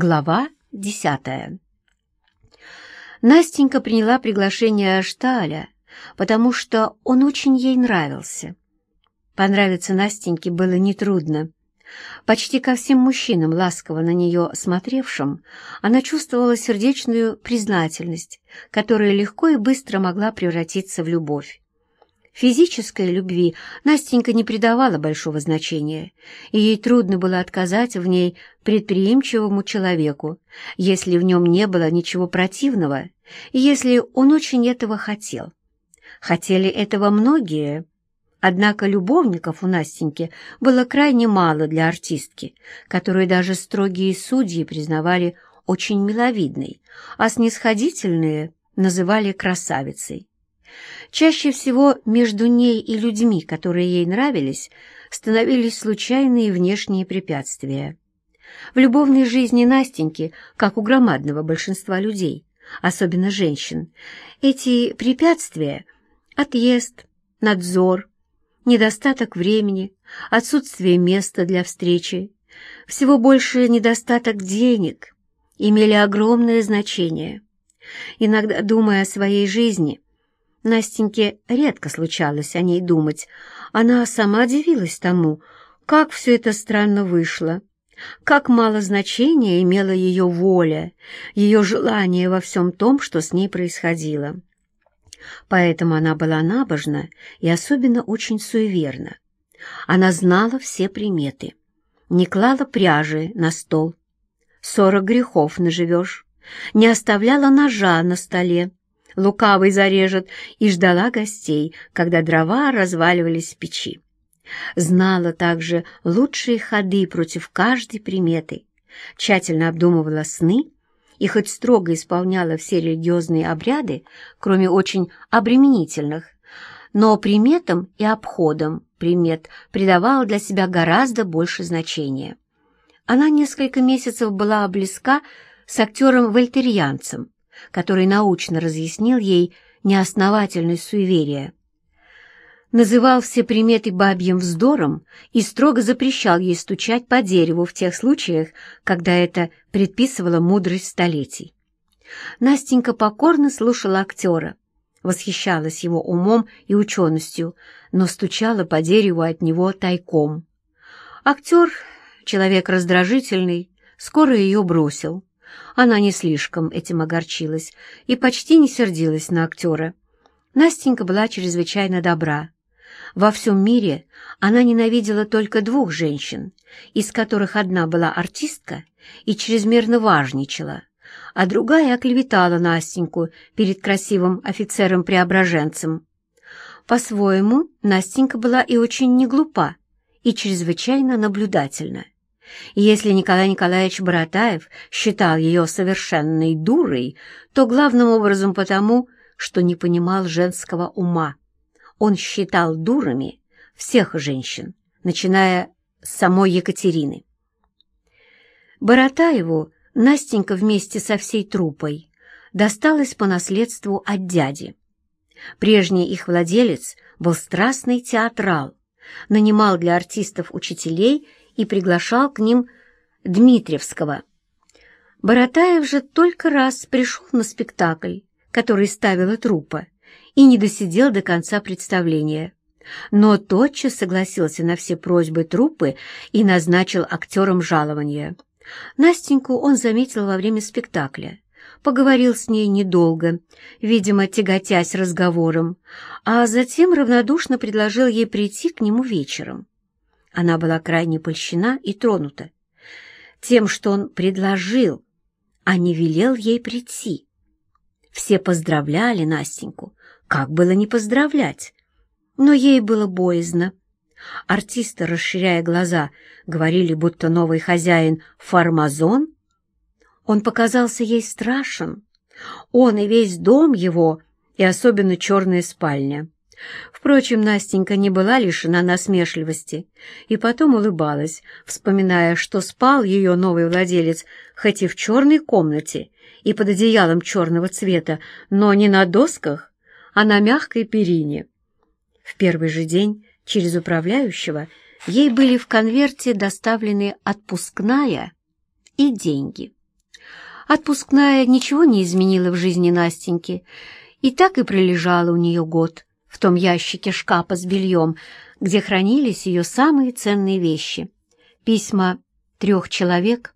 Глава десятая Настенька приняла приглашение Ашталя, потому что он очень ей нравился. Понравиться Настеньке было нетрудно. Почти ко всем мужчинам, ласково на нее смотревшим, она чувствовала сердечную признательность, которая легко и быстро могла превратиться в любовь. Физической любви Настенька не придавала большого значения, и ей трудно было отказать в ней предприимчивому человеку, если в нем не было ничего противного, и если он очень этого хотел. Хотели этого многие, однако любовников у Настеньки было крайне мало для артистки, которую даже строгие судьи признавали очень миловидной, а снисходительные называли красавицей. Чаще всего между ней и людьми, которые ей нравились, становились случайные внешние препятствия. В любовной жизни Настеньки, как у громадного большинства людей, особенно женщин, эти препятствия — отъезд, надзор, недостаток времени, отсутствие места для встречи, всего больше недостаток денег — имели огромное значение. Иногда, думая о своей жизни, Настеньке редко случалось о ней думать. Она сама удивилась тому, как все это странно вышло, как мало значения имела ее воля, ее желание во всем том, что с ней происходило. Поэтому она была набожна и особенно очень суеверна. Она знала все приметы, не клала пряжи на стол, сорок грехов наживешь, не оставляла ножа на столе, лукавый зарежет, и ждала гостей, когда дрова разваливались в печи. Знала также лучшие ходы против каждой приметы, тщательно обдумывала сны и хоть строго исполняла все религиозные обряды, кроме очень обременительных, но приметам и обходам примет придавала для себя гораздо больше значения. Она несколько месяцев была близка с актером-вольтерьянцем, который научно разъяснил ей неосновательность суеверия. Называл все приметы бабьим вздором и строго запрещал ей стучать по дереву в тех случаях, когда это предписывала мудрость столетий. Настенька покорно слушала актера, восхищалась его умом и ученостью, но стучала по дереву от него тайком. Актер, человек раздражительный, скоро ее бросил. Она не слишком этим огорчилась и почти не сердилась на актера. Настенька была чрезвычайно добра. Во всем мире она ненавидела только двух женщин, из которых одна была артистка и чрезмерно важничала, а другая оклеветала Настеньку перед красивым офицером-преображенцем. По-своему, Настенька была и очень неглупа, и чрезвычайно наблюдательна. Если Николай Николаевич Боротаев считал ее совершенной дурой, то главным образом потому, что не понимал женского ума. Он считал дурами всех женщин, начиная с самой Екатерины. Боротаеву Настенька вместе со всей труппой досталась по наследству от дяди. Прежний их владелец был страстный театрал, нанимал для артистов учителей и приглашал к ним Дмитриевского. Боротаев же только раз пришел на спектакль, который ставила труппа, и не досидел до конца представления. Но тотчас согласился на все просьбы труппы и назначил актерам жалование. Настеньку он заметил во время спектакля. Поговорил с ней недолго, видимо, тяготясь разговором, а затем равнодушно предложил ей прийти к нему вечером. Она была крайне польщена и тронута тем, что он предложил, а не велел ей прийти. Все поздравляли Настеньку, как было не поздравлять, но ей было боязно. Артисты, расширяя глаза, говорили, будто новый хозяин — фармазон. Он показался ей страшен. Он и весь дом его, и особенно черная спальня. Впрочем, Настенька не была лишена насмешливости и потом улыбалась, вспоминая, что спал ее новый владелец хоть и в черной комнате и под одеялом черного цвета, но не на досках, а на мягкой перине. В первый же день через управляющего ей были в конверте доставлены отпускная и деньги. Отпускная ничего не изменила в жизни Настеньки, и так и пролежала у нее год в том ящике шкафа с бельем, где хранились ее самые ценные вещи. Письма трех человек,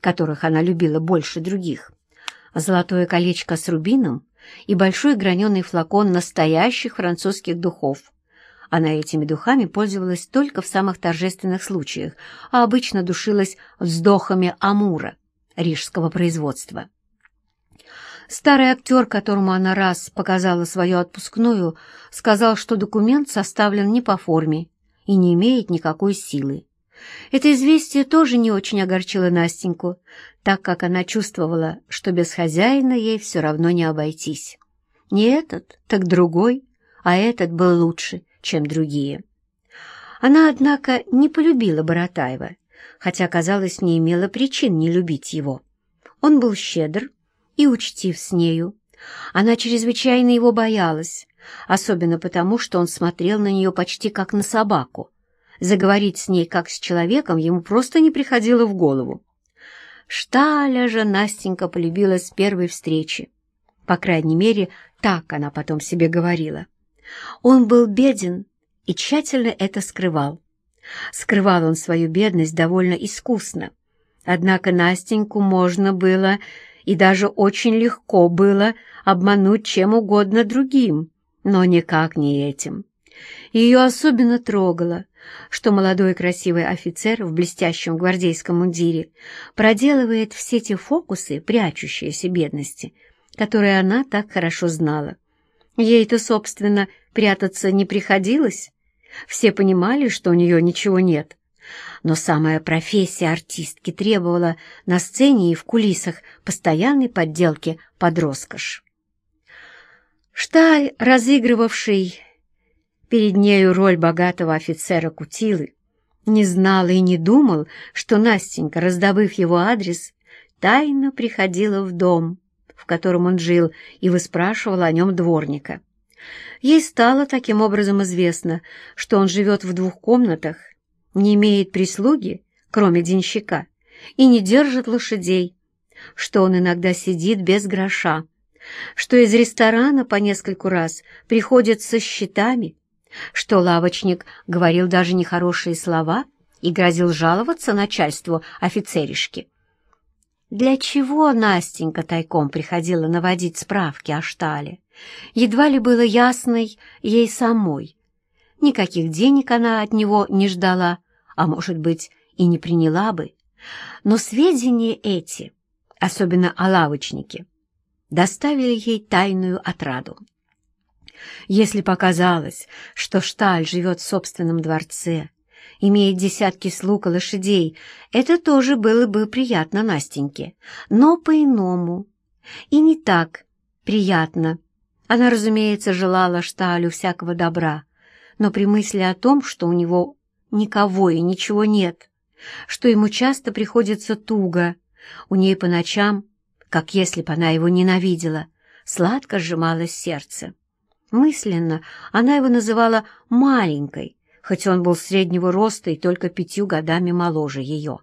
которых она любила больше других, золотое колечко с рубином и большой граненый флакон настоящих французских духов. Она этими духами пользовалась только в самых торжественных случаях, а обычно душилась вздохами амура рижского производства. Старый актер, которому она раз показала свою отпускную, сказал, что документ составлен не по форме и не имеет никакой силы. Это известие тоже не очень огорчило Настеньку, так как она чувствовала, что без хозяина ей все равно не обойтись. Не этот, так другой, а этот был лучше, чем другие. Она, однако, не полюбила Боротаева, хотя, казалось, не имела причин не любить его. Он был щедр и учтив с нею. Она чрезвычайно его боялась, особенно потому, что он смотрел на нее почти как на собаку. Заговорить с ней как с человеком ему просто не приходило в голову. Шталя же Настенька полюбила с первой встречи. По крайней мере, так она потом себе говорила. Он был беден и тщательно это скрывал. Скрывал он свою бедность довольно искусно. Однако Настеньку можно было и даже очень легко было обмануть чем угодно другим, но никак не этим. Ее особенно трогало, что молодой красивый офицер в блестящем гвардейском мундире проделывает все те фокусы, прячущиеся бедности, которые она так хорошо знала. Ей-то, собственно, прятаться не приходилось. Все понимали, что у нее ничего нет. Но самая профессия артистки требовала на сцене и в кулисах постоянной подделки под роскошь. Шталь, разыгрывавший перед нею роль богатого офицера Кутилы, не знал и не думал, что Настенька, раздобыв его адрес, тайно приходила в дом, в котором он жил, и выспрашивала о нем дворника. Ей стало таким образом известно, что он живет в двух комнатах, не имеет прислуги, кроме денщика, и не держит лошадей, что он иногда сидит без гроша, что из ресторана по нескольку раз приходит со счетами, что лавочник говорил даже нехорошие слова и грозил жаловаться начальству офицеришки. Для чего Настенька тайком приходила наводить справки о Штале? едва ли было ясной ей самой. Никаких денег она от него не ждала, а, может быть, и не приняла бы. Но сведения эти, особенно о лавочнике, доставили ей тайную отраду. Если показалось, что Шталь живет в собственном дворце, имеет десятки слуг и лошадей, это тоже было бы приятно Настеньке, но по-иному. И не так приятно, она, разумеется, желала Шталю всякого добра, но при мысли о том, что у него никого и ничего нет, что ему часто приходится туго, у ней по ночам, как если бы она его ненавидела, сладко сжималось сердце. Мысленно она его называла «маленькой», хоть он был среднего роста и только пятью годами моложе ее.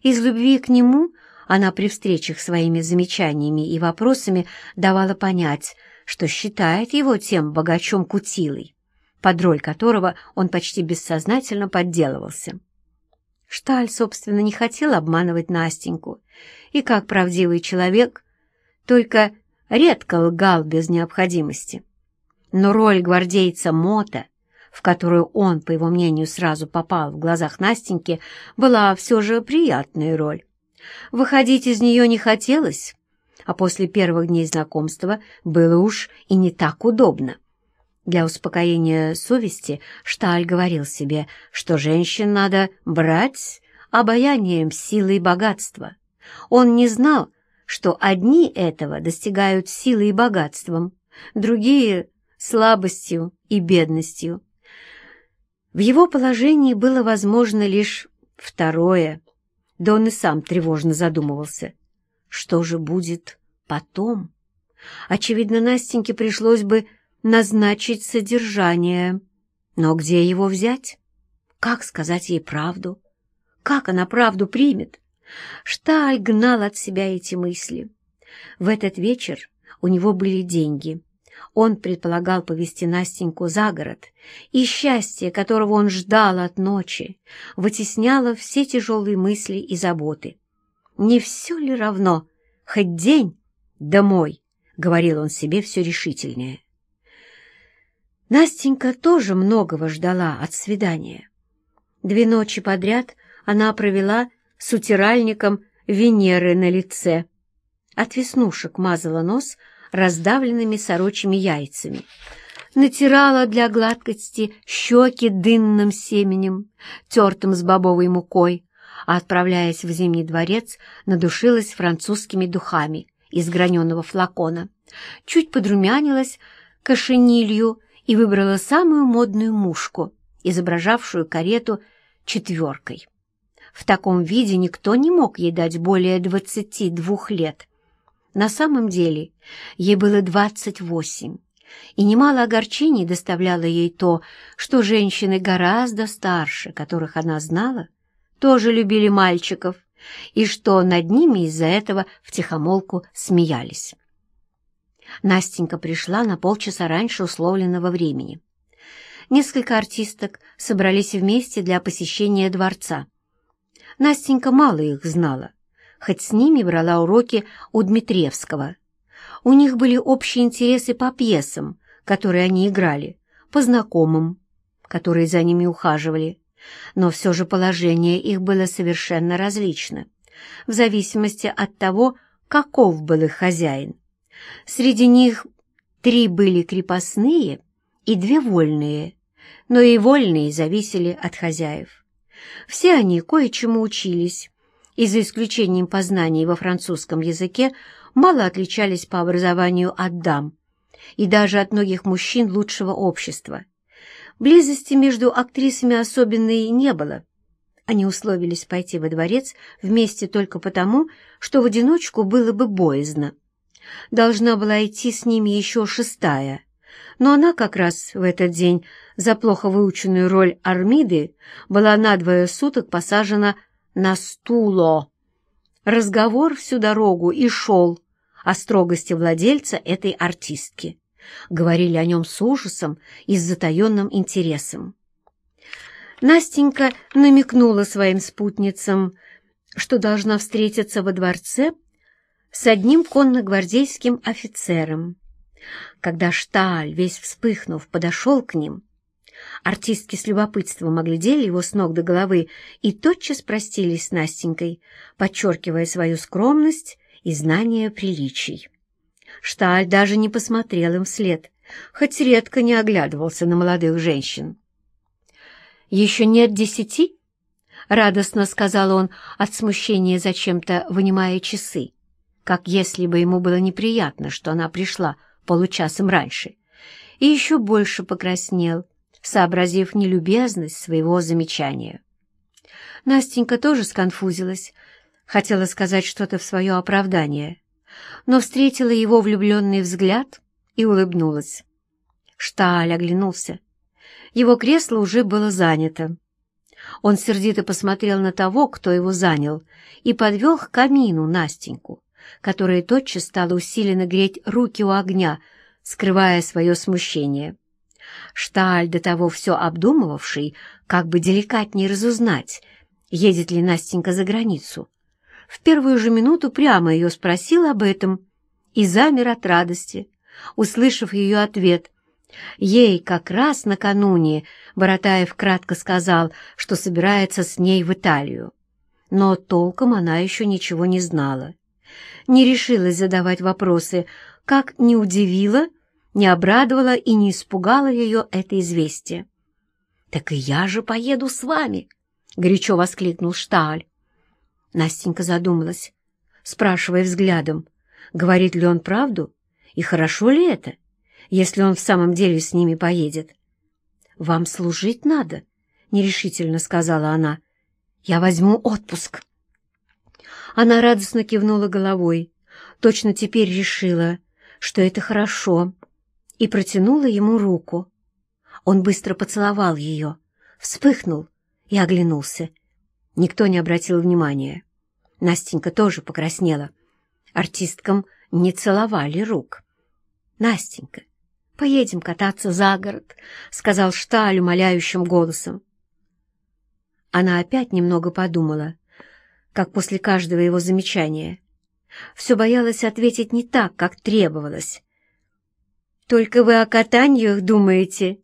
Из любви к нему она при встречах своими замечаниями и вопросами давала понять — что считает его тем богачом Кутилой, под роль которого он почти бессознательно подделывался. Шталь, собственно, не хотел обманывать Настеньку, и, как правдивый человек, только редко лгал без необходимости. Но роль гвардейца Мота, в которую он, по его мнению, сразу попал в глазах Настеньки, была все же приятная роль. Выходить из нее не хотелось, а после первых дней знакомства было уж и не так удобно. Для успокоения совести Шталь говорил себе, что женщин надо брать обаянием силы и богатства. Он не знал, что одни этого достигают силой и богатством, другие — слабостью и бедностью. В его положении было возможно лишь второе, да он и сам тревожно задумывался. Что же будет потом? Очевидно, Настеньке пришлось бы назначить содержание. Но где его взять? Как сказать ей правду? Как она правду примет? Шталь гнал от себя эти мысли. В этот вечер у него были деньги. Он предполагал повезти Настеньку за город, и счастье, которого он ждал от ночи, вытесняло все тяжелые мысли и заботы. «Не все ли равно? Хоть день домой!» — говорил он себе все решительнее. Настенька тоже многого ждала от свидания. Две ночи подряд она провела с утиральником Венеры на лице. От веснушек мазала нос раздавленными сорочьими яйцами, натирала для гладкости щеки дынным семенем, тертым с бобовой мукой, а, отправляясь в Зимний дворец, надушилась французскими духами из граненого флакона, чуть подрумянилась кошенилью и выбрала самую модную мушку, изображавшую карету четверкой. В таком виде никто не мог ей дать более двадцати двух лет. На самом деле ей было двадцать восемь, и немало огорчений доставляло ей то, что женщины гораздо старше, которых она знала, тоже любили мальчиков, и что над ними из-за этого втихомолку смеялись. Настенька пришла на полчаса раньше условленного времени. Несколько артисток собрались вместе для посещения дворца. Настенька мало их знала, хоть с ними брала уроки у Дмитриевского. У них были общие интересы по пьесам, которые они играли, по знакомым, которые за ними ухаживали. Но все же положение их было совершенно различно, в зависимости от того, каков был их хозяин. Среди них три были крепостные и две вольные, но и вольные зависели от хозяев. Все они кое-чему учились, и за исключением познаний во французском языке мало отличались по образованию от дам и даже от многих мужчин лучшего общества. Близости между актрисами особенной не было. Они условились пойти во дворец вместе только потому, что в одиночку было бы боязно. Должна была идти с ними еще шестая, но она как раз в этот день за плохо выученную роль Армиды была на двое суток посажена на стуло. Разговор всю дорогу и шел о строгости владельца этой артистки. Говорили о нем с ужасом и с затаенным интересом. Настенька намекнула своим спутницам, что должна встретиться во дворце с одним конногвардейским офицером. Когда Шталь, весь вспыхнув, подошел к ним, артистки с любопытством оглядели его с ног до головы и тотчас простились с Настенькой, подчеркивая свою скромность и знание приличий. Шталь даже не посмотрел им вслед, хоть редко не оглядывался на молодых женщин. «Еще нет десяти?» — радостно сказал он от смущения, зачем-то вынимая часы как если бы ему было неприятно, что она пришла получасом раньше, и еще больше покраснел, сообразив нелюбезность своего замечания. Настенька тоже сконфузилась, хотела сказать что-то в свое оправдание, но встретила его влюбленный взгляд и улыбнулась. Шталь оглянулся. Его кресло уже было занято. Он сердито посмотрел на того, кто его занял, и подвел к камину Настеньку которая тотчас стала усиленно греть руки у огня, скрывая свое смущение. Шталь, до того все обдумывавший, как бы деликатнее разузнать, едет ли Настенька за границу. В первую же минуту прямо ее спросил об этом и замер от радости, услышав ее ответ. Ей как раз накануне Боротаев кратко сказал, что собирается с ней в Италию. Но толком она еще ничего не знала не решилась задавать вопросы, как не удивило, не обрадовало и не испугало ее это известие. «Так и я же поеду с вами!» — горячо воскликнул Шталь. Настенька задумалась, спрашивая взглядом, говорит ли он правду и хорошо ли это, если он в самом деле с ними поедет. «Вам служить надо», — нерешительно сказала она. «Я возьму отпуск». Она радостно кивнула головой, точно теперь решила, что это хорошо, и протянула ему руку. Он быстро поцеловал ее, вспыхнул и оглянулся. Никто не обратил внимания. Настенька тоже покраснела. Артисткам не целовали рук. «Настенька, поедем кататься за город», — сказал Шталь умоляющим голосом. Она опять немного подумала, как после каждого его замечания. Все боялась ответить не так, как требовалось. «Только вы о катаниях думаете?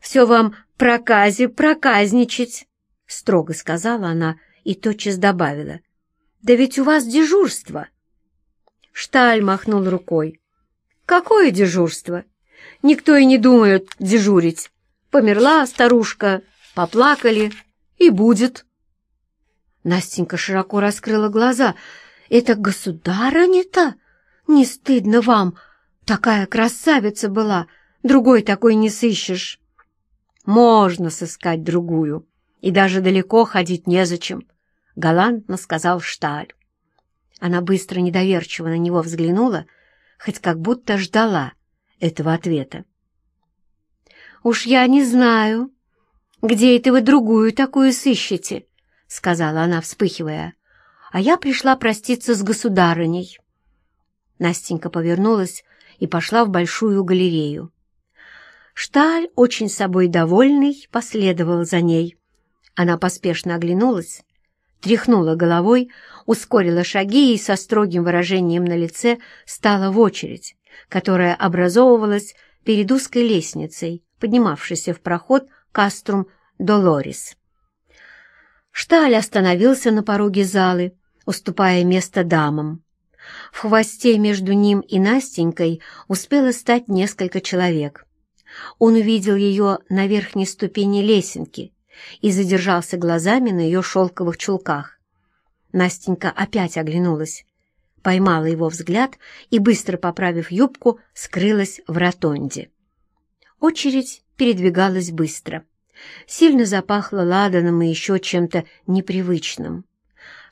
Все вам проказе проказничать!» — строго сказала она и тотчас добавила. «Да ведь у вас дежурство!» Шталь махнул рукой. «Какое дежурство? Никто и не думает дежурить. Померла старушка, поплакали, и будет». Настенька широко раскрыла глаза. «Это государыня-то? Не стыдно вам? Такая красавица была, другой такой не сыщешь». «Можно сыскать другую, и даже далеко ходить незачем», — галантно сказал Шталь. Она быстро недоверчиво на него взглянула, хоть как будто ждала этого ответа. «Уж я не знаю, где это вы другую такую сыщете?» — сказала она, вспыхивая. «А я пришла проститься с государыней». Настенька повернулась и пошла в большую галерею. Шталь, очень собой довольный, последовал за ней. Она поспешно оглянулась тряхнула головой, ускорила шаги и со строгим выражением на лице стала в очередь, которая образовывалась перед узкой лестницей, поднимавшейся в проход Каструм Долорис. Шталь остановился на пороге залы, уступая место дамам. В хвосте между ним и Настенькой успело стать несколько человек. Он увидел ее на верхней ступени лесенки, и задержался глазами на ее шелковых чулках. Настенька опять оглянулась, поймала его взгляд и, быстро поправив юбку, скрылась в ротонде. Очередь передвигалась быстро. Сильно запахло ладаном и еще чем-то непривычным.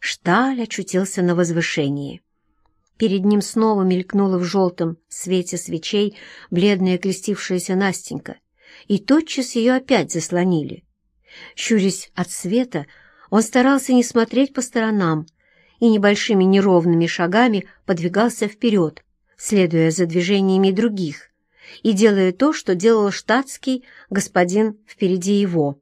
Шталь очутился на возвышении. Перед ним снова мелькнула в желтом свете свечей бледная крестившаяся Настенька, и тотчас ее опять заслонили. Щурясь от света, он старался не смотреть по сторонам и небольшими неровными шагами подвигался вперед, следуя за движениями других и делая то, что делал штатский господин впереди его.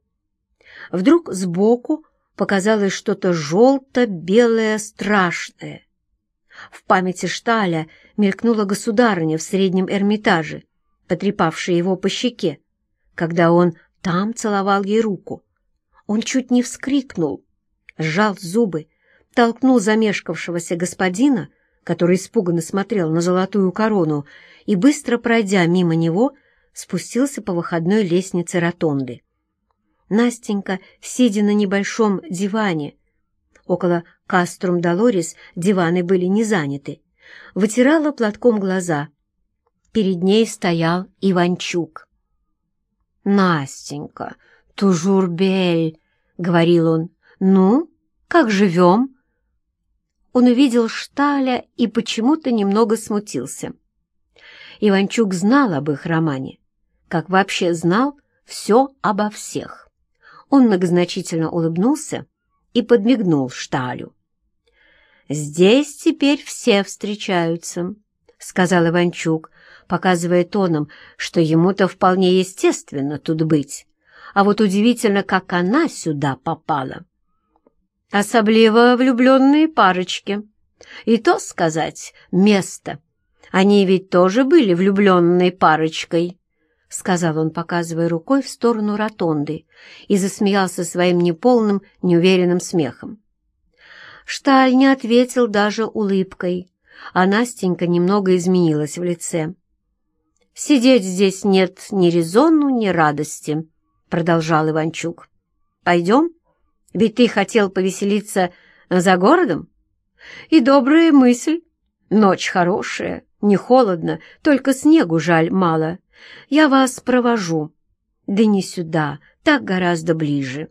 Вдруг сбоку показалось что-то желто-белое страшное. В памяти Шталя мелькнула государыня в среднем Эрмитаже, потрепавшая его по щеке, когда он там целовал ей руку. Он чуть не вскрикнул, сжал зубы, толкнул замешкавшегося господина, который испуганно смотрел на золотую корону, и, быстро пройдя мимо него, спустился по выходной лестнице ротонды. Настенька, сидя на небольшом диване, около Каструм Долорис диваны были не заняты, вытирала платком глаза. Перед ней стоял Иванчук. «Настенька, тужурбель!» — говорил он. «Ну, как живем?» Он увидел Шталя и почему-то немного смутился. Иванчук знал об их романе, как вообще знал все обо всех. Он многозначительно улыбнулся и подмигнул Шталю. «Здесь теперь все встречаются», — сказал Иванчук, показывая тоном, что ему-то вполне естественно тут быть. А вот удивительно, как она сюда попала. Особливо влюбленные парочки. И то сказать, место. Они ведь тоже были влюбленной парочкой, — сказал он, показывая рукой в сторону ротонды, и засмеялся своим неполным, неуверенным смехом. Шталь не ответил даже улыбкой, а Настенька немного изменилась в лице. «Сидеть здесь нет ни резону, ни радости», — продолжал Иванчук. «Пойдем? Ведь ты хотел повеселиться за городом? И добрая мысль. Ночь хорошая, не холодно, только снегу жаль мало. Я вас провожу. Да не сюда, так гораздо ближе».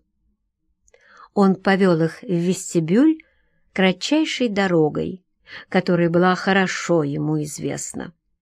Он повел их в вестибюль кратчайшей дорогой, которая была хорошо ему известна.